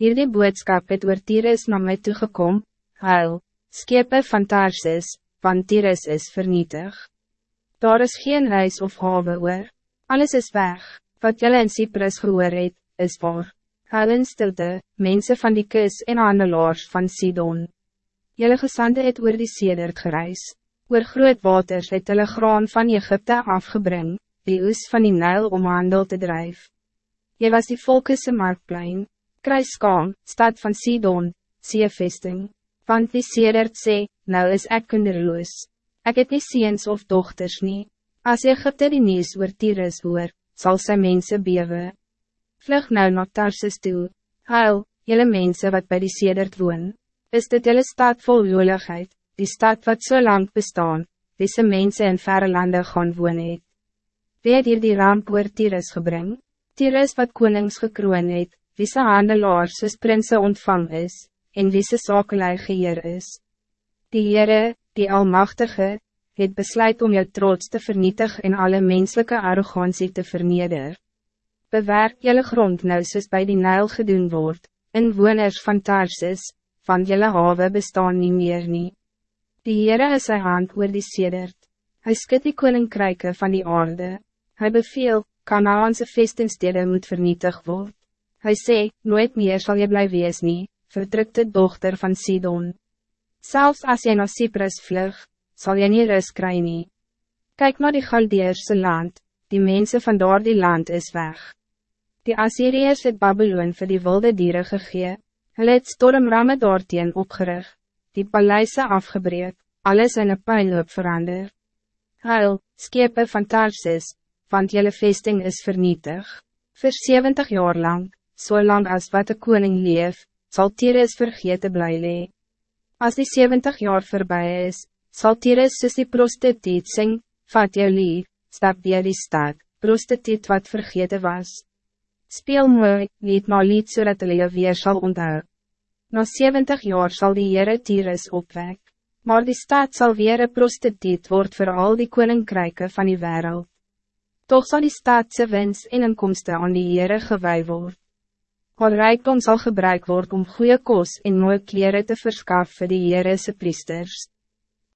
Hierdie boodskap het oor Tyrus na my toegekom, huil, skepe van Tarsis, want Tyrus is vernietig. Daar is geen huis of hawe oor, alles is weg, wat jelle in Cyprus gehoor het, is waar. Huil in stilte, mense van die kus en handelaars van Sidon. Jelle gesande het oor die sedert gereis, oor groot waters het hulle graan van Egypte afgebring, die oes van die Nijl om handel te drijven. Jy was die volkese marktplein, Kruiskaan, stad van Sidon, Seevesting, want die sedert sê, nou is ek kinderloos, ek het nie seens of dochters nie, as Egypte die nieuws oor Tyrus hoor, sal sy mense bewe. Vlug nou na Tarsus toe, huil, jylle mense wat bij die sedert woon, is dit jylle stad vol joligheid, die stad wat so lang bestaan, die se mense in verre lande gaan woon het. Wie het hier die ramp oor Tyrus gebring? Tyrus wat konings gekroon het, wie sy handelaar soos prinse ontvang is, en wie sy sakelui geheer is. Die Heere, die Almachtige, het besluit om jou trots te vernietigen en alle menselijke arrogantie te verneder. Bewerk jelle grond nou soos by die Nijl gedoen word, inwoners van Tarsis, van jelle hawe bestaan niet meer nie. Die Heere is sy hand oor die sedert, hy skit die koninkryke van die aarde, hy beveel, Kanaanse vestingstede moet vernietig word. Hij sê, nooit meer zal je blijven wees nie, verdrukte dochter van Sidon. Zelfs als jy na Cyprus vlug, zal je niet rust kry nie. Kijk naar die Galdeerse land, die mensen van daar die land is weg. Die Assyriërs het Babylon voor die wilde dieren gegee, hulle het stormramme daarteen opgerig, die paleise afgebreek, alles in een pijnloop verander. Huil, skepe van Tarsis, want jelle vesting is vernietig, voor 70 jaar lang so lang as wat de koning leef, zal Tyrus vergeten blijven. Als die 70 jaar voorbij is, zal Tyrus soos die prostituut sing, vat jou lief, stap dier die stad, prostituut wat vergeten was. Speel mooi, lied maar lied so dat hulle jou weer sal onthou. Na 70 jaar zal die Heere Tyrus opwek, maar die stad zal weer een prostituut word voor al die koninkryke van die wereld. Toch zal die stadse wens en inkomsten aan die Heere gewaai word. Haar rijkdom zal gebruikt worden om goede kos en mooie kleren te verschaffen voor de Heerese priesters.